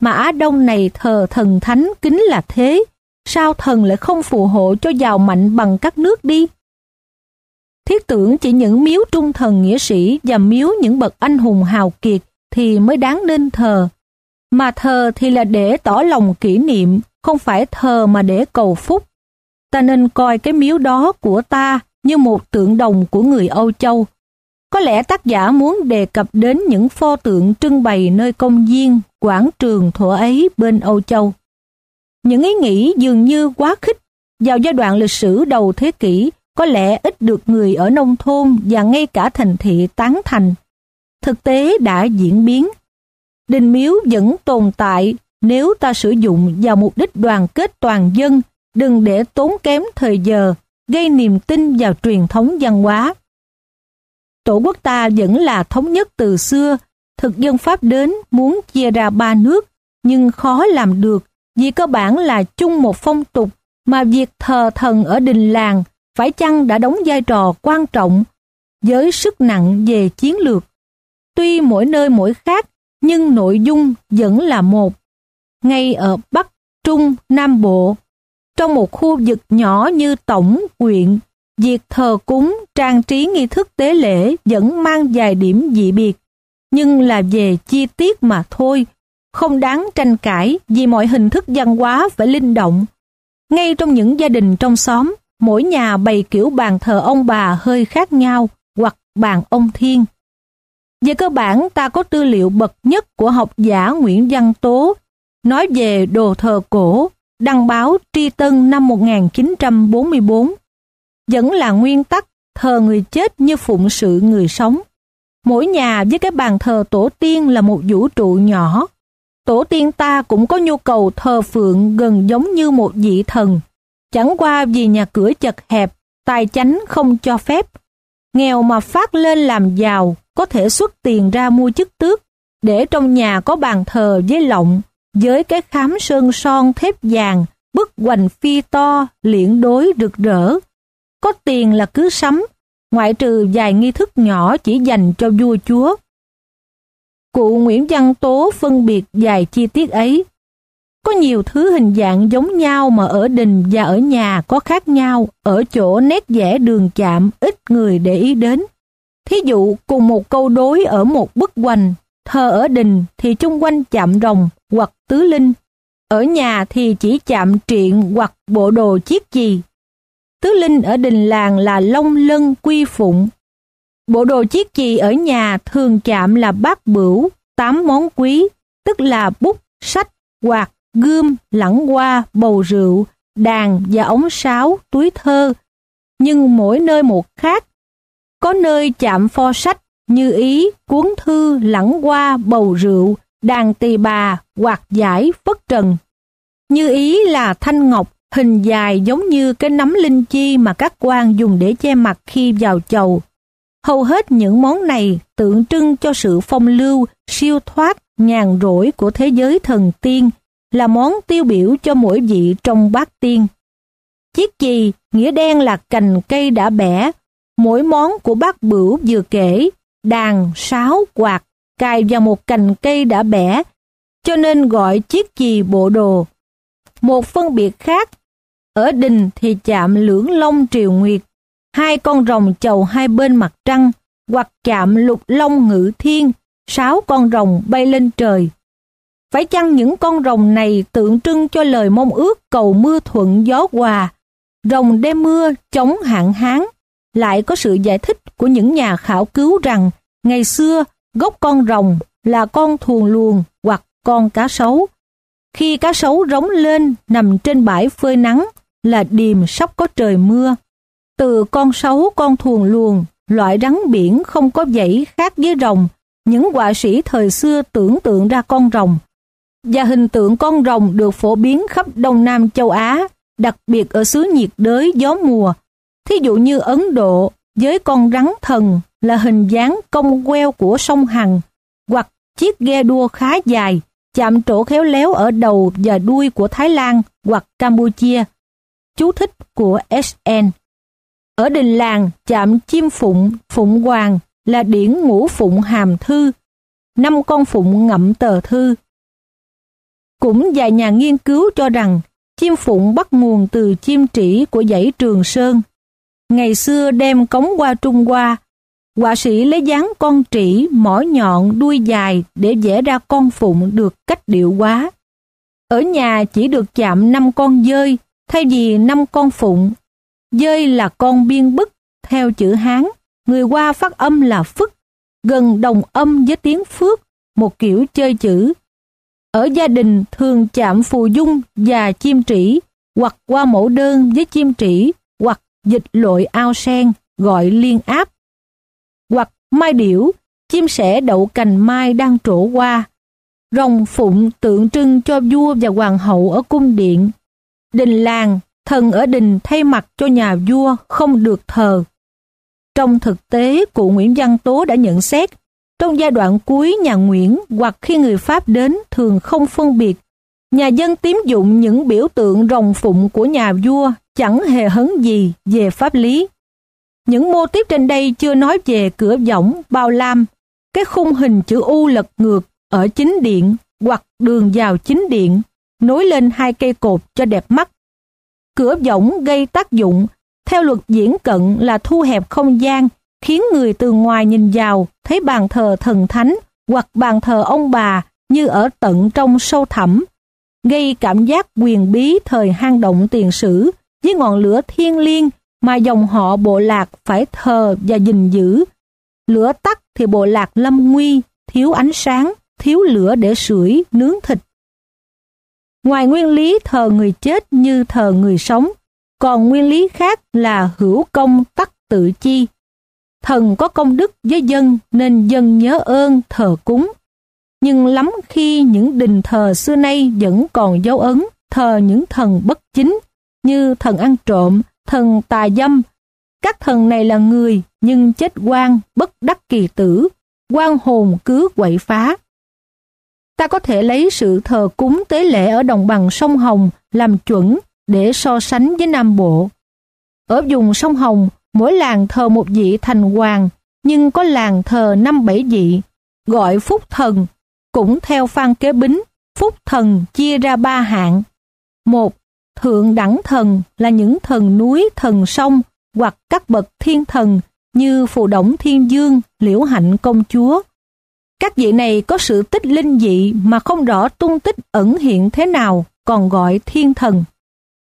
Mà Á Đông này thờ thần thánh kính là thế, sao thần lại không phù hộ cho giàu mạnh bằng các nước đi? Thiết tưởng chỉ những miếu trung thần nghĩa sĩ và miếu những bậc anh hùng hào kiệt thì mới đáng nên thờ. Mà thờ thì là để tỏ lòng kỷ niệm, không phải thờ mà để cầu phúc. Ta nên coi cái miếu đó của ta như một tượng đồng của người Âu Châu. Có lẽ tác giả muốn đề cập đến những pho tượng trưng bày nơi công viên, quảng trường thuở ấy bên Âu Châu. Những ý nghĩ dường như quá khích. Vào giai đoạn lịch sử đầu thế kỷ có lẽ ít được người ở nông thôn và ngay cả thành thị tán thành. Thực tế đã diễn biến. Đình miếu vẫn tồn tại. Nếu ta sử dụng vào mục đích đoàn kết toàn dân, đừng để tốn kém thời giờ, gây niềm tin vào truyền thống văn hóa. Tổ quốc ta vẫn là thống nhất từ xưa, thực dân Pháp đến muốn chia ra ba nước, nhưng khó làm được vì cơ bản là chung một phong tục mà việc thờ thần ở đình làng phải chăng đã đóng vai trò quan trọng với sức nặng về chiến lược. Tuy mỗi nơi mỗi khác, nhưng nội dung vẫn là một. Ngay ở Bắc, Trung, Nam Bộ, trong một khu vực nhỏ như tổng, quyện, việc thờ cúng, trang trí nghi thức tế lễ vẫn mang vài điểm dị biệt, nhưng là về chi tiết mà thôi, không đáng tranh cãi vì mọi hình thức văn hóa phải linh động. Ngay trong những gia đình trong xóm, mỗi nhà bày kiểu bàn thờ ông bà hơi khác nhau hoặc bàn ông thiên. Về cơ bản ta có tư liệu bậc nhất của học giả Nguyễn Văn Tố nói về đồ thờ cổ, đăng báo Tri Tân năm 1944. Vẫn là nguyên tắc thờ người chết như phụng sự người sống. Mỗi nhà với cái bàn thờ tổ tiên là một vũ trụ nhỏ. Tổ tiên ta cũng có nhu cầu thờ phượng gần giống như một vị thần. Chẳng qua vì nhà cửa chật hẹp, tài chánh không cho phép. Nghèo mà phát lên làm giàu, có thể xuất tiền ra mua chức tước, để trong nhà có bàn thờ với lọng, với cái khám sơn son thép vàng, bức hoành phi to, liễn đối rực rỡ. Có tiền là cứ sắm, ngoại trừ vài nghi thức nhỏ chỉ dành cho vua chúa. Cụ Nguyễn Văn Tố phân biệt vài chi tiết ấy. Có nhiều thứ hình dạng giống nhau mà ở đình và ở nhà có khác nhau, ở chỗ nét vẽ đường chạm ít người để ý đến. Thí dụ cùng một câu đối ở một bức hoành, thờ ở đình thì chung quanh chạm rồng hoặc tứ linh, ở nhà thì chỉ chạm triện hoặc bộ đồ chiếc gì. Tứ linh ở đình làng là long lân quy phụng. Bộ đồ chiếc chì ở nhà thường chạm là bát bửu, tám món quý, tức là bút, sách, quạt, gươm, lẳng hoa, bầu rượu, đàn và ống sáo, túi thơ. Nhưng mỗi nơi một khác. Có nơi chạm pho sách như ý, cuốn thư, lẳng hoa, bầu rượu, đàn tỳ bà, quạt giải, phất trần. Như ý là thanh ngọc, hình dài giống như cái nắm linh chi mà các quan dùng để che mặt khi vào chầu. Hầu hết những món này tượng trưng cho sự phong lưu, siêu thoát, nhàn rỗi của thế giới thần tiên, là món tiêu biểu cho mỗi vị trong bát tiên. Chiếc chì, nghĩa đen là cành cây đã bẻ, mỗi món của bát bửu vừa kể, đàn, sáo, quạt, cài vào một cành cây đã bẻ, cho nên gọi chiếc chì bộ đồ. Một phân biệt khác, ở đình thì chạm lưỡng long triều nguyệt, hai con rồng chầu hai bên mặt trăng, hoặc chạm lục long ngự thiên, sáu con rồng bay lên trời. Phải chăng những con rồng này tượng trưng cho lời mong ước cầu mưa thuận gió hòa, rồng đem mưa chống hạn hán? Lại có sự giải thích của những nhà khảo cứu rằng ngày xưa gốc con rồng là con thuồng luồng hoặc con cá sấu. Khi cá sấu rống lên nằm trên bãi phơi nắng là điềm sắp có trời mưa. Từ con sấu con thuồng luồng, loại rắn biển không có dãy khác với rồng, những họa sĩ thời xưa tưởng tượng ra con rồng. Và hình tượng con rồng được phổ biến khắp Đông Nam châu Á, đặc biệt ở xứ nhiệt đới gió mùa. Thí dụ như Ấn Độ, với con rắn thần là hình dáng cong queo của sông Hằng, hoặc chiếc ghe đua khá dài, chạm trổ khéo léo ở đầu và đuôi của Thái Lan hoặc Campuchia. Chú thích của SN ở đình làng, chạm chim phụng, phụng hoàng là điển ngũ phụng hàm thư, năm con phụng ngậm tờ thư. Cũng vài nhà nghiên cứu cho rằng chim phụng bắt nguồn từ chim trĩ của dãy Trường Sơn. Ngày xưa đem cống qua Trung Hoa, họa sĩ lấy dáng con trĩ, mỏ nhọn, đuôi dài để vẽ ra con phụng được cách điệu quá. Ở nhà chỉ được chạm năm con dơi, thay vì năm con phụng. Dơi là con biên bức, theo chữ Hán, người qua phát âm là phức, gần đồng âm với tiếng phước, một kiểu chơi chữ. Ở gia đình thường chạm phù dung và chim trĩ, hoặc qua mẫu đơn với chim trĩ, hoặc dịch lội ao sen, gọi liên áp. Hoặc mai điểu, chim sẻ đậu cành mai đang trổ qua. Rồng phụng tượng trưng cho vua và hoàng hậu ở cung điện. Đình làng, thần ở đình thay mặt cho nhà vua không được thờ. Trong thực tế, cụ Nguyễn Văn Tố đã nhận xét, trong giai đoạn cuối nhà Nguyễn hoặc khi người Pháp đến thường không phân biệt, nhà dân tiếm dụng những biểu tượng rồng phụng của nhà vua chẳng hề hấn gì về pháp lý. Những mô tiếp trên đây chưa nói về cửa võng, bao lam, cái khung hình chữ U lật ngược ở chính điện hoặc đường vào chính điện, nối lên hai cây cột cho đẹp mắt. Cửa võng gây tác dụng, theo luật diễn cận là thu hẹp không gian, khiến người từ ngoài nhìn vào thấy bàn thờ thần thánh hoặc bàn thờ ông bà như ở tận trong sâu thẳm, gây cảm giác quyền bí thời hang động tiền sử với ngọn lửa thiêng liêng mà dòng họ bộ lạc phải thờ và gìn giữ. Lửa tắt thì bộ lạc lâm nguy, thiếu ánh sáng, thiếu lửa để sưởi, nướng thịt. Ngoài nguyên lý thờ người chết như thờ người sống, còn nguyên lý khác là hữu công tắc tự chi. Thần có công đức với dân nên dân nhớ ơn thờ cúng. Nhưng lắm khi những đình thờ xưa nay vẫn còn dấu ấn thờ những thần bất chính như thần ăn trộm, thần tà dâm. Các thần này là người nhưng chết quan bất đắc kỳ tử, quan hồn cứ quậy phá. Ta có thể lấy sự thờ cúng tế lễ ở đồng bằng sông Hồng làm chuẩn để so sánh với Nam Bộ. Ở vùng sông Hồng, mỗi làng thờ một vị thành hoàng, nhưng có làng thờ năm bảy vị, gọi phúc thần. Cũng theo Phan Kế Bính, phúc thần chia ra ba hạng. Một, thượng đẳng thần là những thần núi, thần sông hoặc các bậc thiên thần như Phù Động Thiên Dương, Liễu Hạnh Công Chúa. Các vị này có sự tích linh dị mà không rõ tung tích ẩn hiện thế nào, còn gọi thiên thần.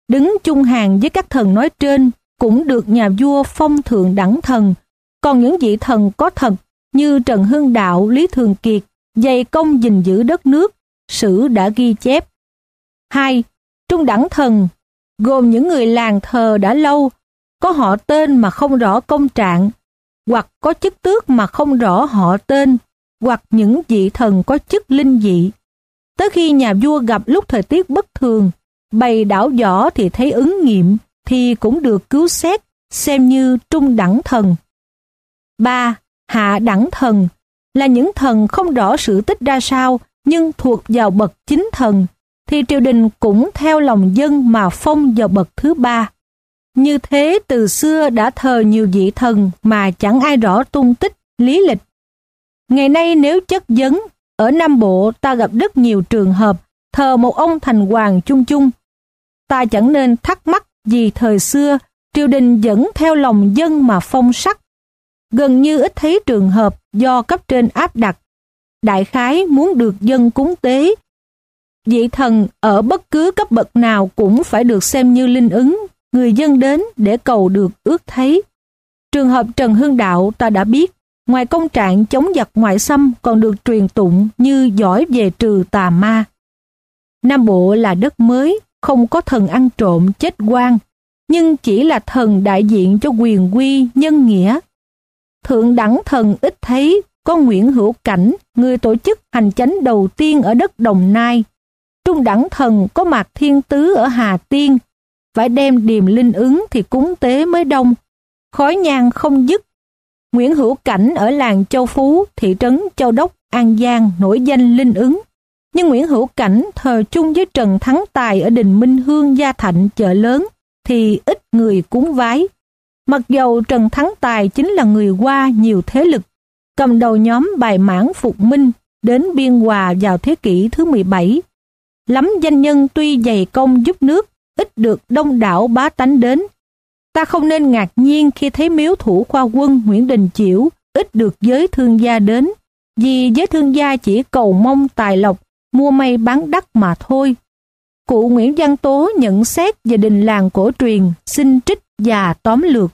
Đứng chung hàng với các thần nói trên cũng được nhà vua phong thượng đẳng thần, còn những vị thần có thật như Trần Hưng Đạo, Lý Thường Kiệt, dày công gìn giữ đất nước, sử đã ghi chép. 2. Trung đẳng thần, gồm những người làng thờ đã lâu, có họ tên mà không rõ công trạng, hoặc có chức tước mà không rõ họ tên, hoặc những vị thần có chức linh dị. Tới khi nhà vua gặp lúc thời tiết bất thường, bày đảo võ thì thấy ứng nghiệm, thì cũng được cứu xét, xem như trung đẳng thần. 3. Hạ đẳng thần là những thần không rõ sự tích ra sao, nhưng thuộc vào bậc chính thần, thì triều đình cũng theo lòng dân mà phong vào bậc thứ ba. Như thế từ xưa đã thờ nhiều vị thần mà chẳng ai rõ tung tích, lý lịch. Ngày nay nếu chất vấn, ở Nam Bộ ta gặp rất nhiều trường hợp thờ một ông thành hoàng chung chung. Ta chẳng nên thắc mắc vì thời xưa triều đình vẫn theo lòng dân mà phong sắc. Gần như ít thấy trường hợp do cấp trên áp đặt. Đại khái muốn được dân cúng tế. Vị thần ở bất cứ cấp bậc nào cũng phải được xem như linh ứng người dân đến để cầu được ước thấy. Trường hợp Trần Hưng Đạo ta đã biết, ngoài công trạng chống giặc ngoại xâm còn được truyền tụng như giỏi về trừ tà ma. Nam Bộ là đất mới, không có thần ăn trộm chết quan, nhưng chỉ là thần đại diện cho quyền quy nhân nghĩa. Thượng đẳng thần ít thấy có Nguyễn Hữu Cảnh, người tổ chức hành chánh đầu tiên ở đất Đồng Nai. Trung đẳng thần có Mạc Thiên Tứ ở Hà Tiên, phải đem điềm linh ứng thì cúng tế mới đông. Khói nhang không dứt. Nguyễn Hữu Cảnh ở làng Châu Phú, thị trấn Châu Đốc, An Giang nổi danh linh ứng. Nhưng Nguyễn Hữu Cảnh thờ chung với Trần Thắng Tài ở đình Minh Hương Gia Thạnh chợ lớn thì ít người cúng vái. Mặc dầu Trần Thắng Tài chính là người qua nhiều thế lực, cầm đầu nhóm bài mãn phục minh đến biên hòa vào thế kỷ thứ 17. Lắm danh nhân tuy dày công giúp nước ít được đông đảo bá tánh đến. Ta không nên ngạc nhiên khi thấy miếu thủ khoa quân Nguyễn Đình Chiểu ít được giới thương gia đến, vì giới thương gia chỉ cầu mong tài lộc, mua may bán đắt mà thôi. Cụ Nguyễn Văn Tố nhận xét về đình làng cổ truyền, xin trích và tóm lược.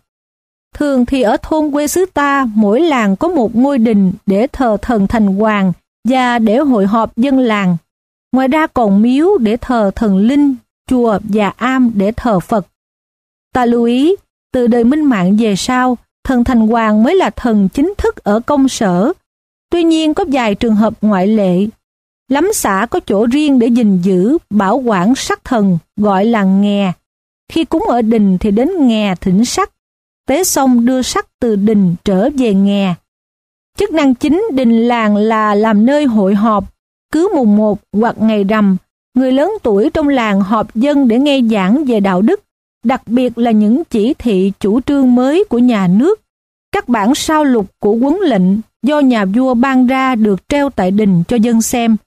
Thường thì ở thôn quê xứ ta, mỗi làng có một ngôi đình để thờ thần thành hoàng và để hội họp dân làng. Ngoài ra còn miếu để thờ thần linh chùa và am để thờ Phật. Ta lưu ý, từ đời Minh Mạng về sau, thần Thành Hoàng mới là thần chính thức ở công sở. Tuy nhiên có vài trường hợp ngoại lệ. Lắm xã có chỗ riêng để gìn giữ, bảo quản sắc thần, gọi là nghè. Khi cúng ở đình thì đến nghè thỉnh sắc. tế xong đưa sắc từ đình trở về nghè. Chức năng chính đình làng là làm nơi hội họp, cứ mùng một hoặc ngày rằm, người lớn tuổi trong làng họp dân để nghe giảng về đạo đức, đặc biệt là những chỉ thị chủ trương mới của nhà nước. Các bản sao lục của quấn lệnh do nhà vua ban ra được treo tại đình cho dân xem.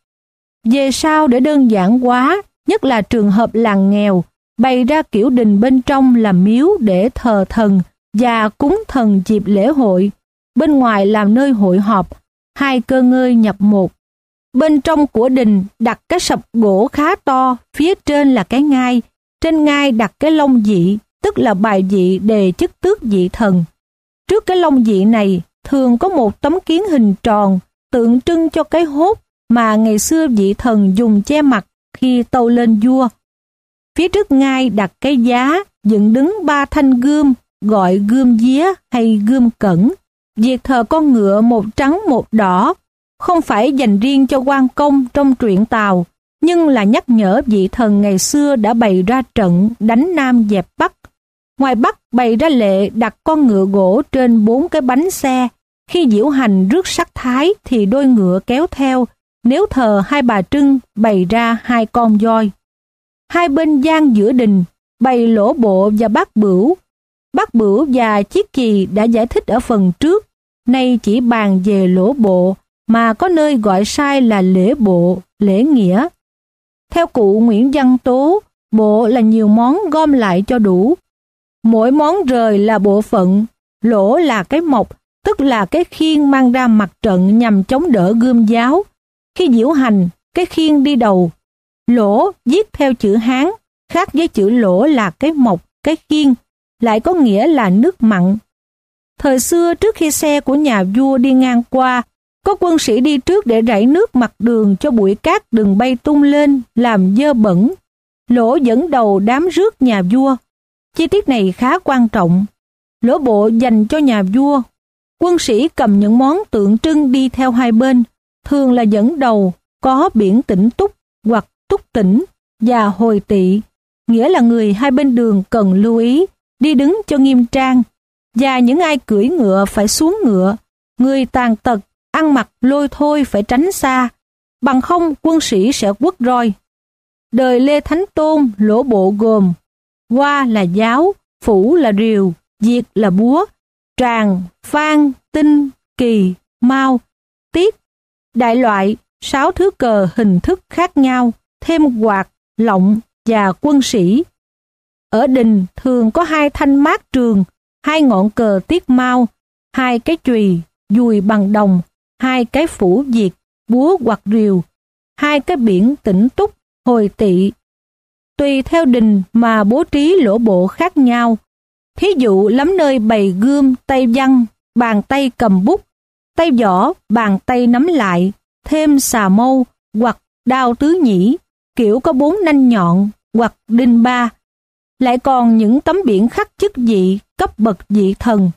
Về sau để đơn giản quá, nhất là trường hợp làng nghèo, bày ra kiểu đình bên trong là miếu để thờ thần và cúng thần dịp lễ hội, bên ngoài làm nơi hội họp, hai cơ ngơi nhập một. Bên trong của đình đặt cái sập gỗ khá to, phía trên là cái ngai, trên ngai đặt cái lông dị, tức là bài dị đề chức tước dị thần. Trước cái lông dị này, thường có một tấm kiến hình tròn, tượng trưng cho cái hốt mà ngày xưa dị thần dùng che mặt khi tâu lên vua. Phía trước ngai đặt cái giá, dựng đứng ba thanh gươm, gọi gươm día hay gươm cẩn. Việc thờ con ngựa một trắng một đỏ, không phải dành riêng cho quan công trong truyện Tàu, nhưng là nhắc nhở vị thần ngày xưa đã bày ra trận đánh Nam dẹp Bắc. Ngoài Bắc bày ra lệ đặt con ngựa gỗ trên bốn cái bánh xe, khi diễu hành rước sắc thái thì đôi ngựa kéo theo, nếu thờ hai bà Trưng bày ra hai con voi. Hai bên gian giữa đình bày lỗ bộ và bát bửu. Bát bửu và chiếc chì đã giải thích ở phần trước, nay chỉ bàn về lỗ bộ mà có nơi gọi sai là lễ bộ, lễ nghĩa. Theo cụ Nguyễn Văn Tố, bộ là nhiều món gom lại cho đủ. Mỗi món rời là bộ phận, lỗ là cái mộc, tức là cái khiên mang ra mặt trận nhằm chống đỡ gươm giáo. Khi diễu hành, cái khiên đi đầu. Lỗ viết theo chữ Hán, khác với chữ lỗ là cái mộc, cái khiên, lại có nghĩa là nước mặn. Thời xưa trước khi xe của nhà vua đi ngang qua, có quân sĩ đi trước để rải nước mặt đường cho bụi cát đừng bay tung lên, làm dơ bẩn. Lỗ dẫn đầu đám rước nhà vua. Chi tiết này khá quan trọng. Lỗ bộ dành cho nhà vua. Quân sĩ cầm những món tượng trưng đi theo hai bên, thường là dẫn đầu, có biển tỉnh túc hoặc túc tỉnh và hồi tị, nghĩa là người hai bên đường cần lưu ý, đi đứng cho nghiêm trang, và những ai cưỡi ngựa phải xuống ngựa, người tàn tật ăn mặc lôi thôi phải tránh xa, bằng không quân sĩ sẽ quất roi. Đời Lê Thánh Tôn lỗ bộ gồm Hoa là giáo, phủ là rìu, diệt là búa, tràng, phan, tinh, kỳ, mau, tiết, đại loại, sáu thứ cờ hình thức khác nhau, thêm quạt, lọng và quân sĩ. Ở đình thường có hai thanh mát trường, hai ngọn cờ tiết mau, hai cái chùy, dùi bằng đồng, hai cái phủ diệt, búa hoặc rìu, hai cái biển tỉnh túc, hồi tị. Tùy theo đình mà bố trí lỗ bộ khác nhau. Thí dụ lắm nơi bày gươm, tay văn, bàn tay cầm bút, tay vỏ, bàn tay nắm lại, thêm xà mâu hoặc đao tứ nhĩ, kiểu có bốn nanh nhọn hoặc đinh ba. Lại còn những tấm biển khắc chức dị, cấp bậc dị thần.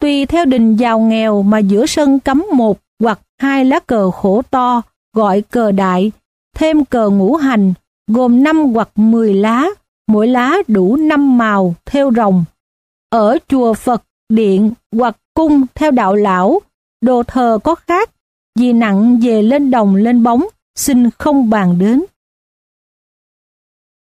Tùy theo đình giàu nghèo mà giữa sân cấm một hoặc hai lá cờ khổ to gọi cờ đại, thêm cờ ngũ hành gồm 5 hoặc 10 lá, mỗi lá đủ 5 màu theo rồng. Ở chùa Phật, điện hoặc cung theo đạo lão, đồ thờ có khác, vì nặng về lên đồng lên bóng, xin không bàn đến.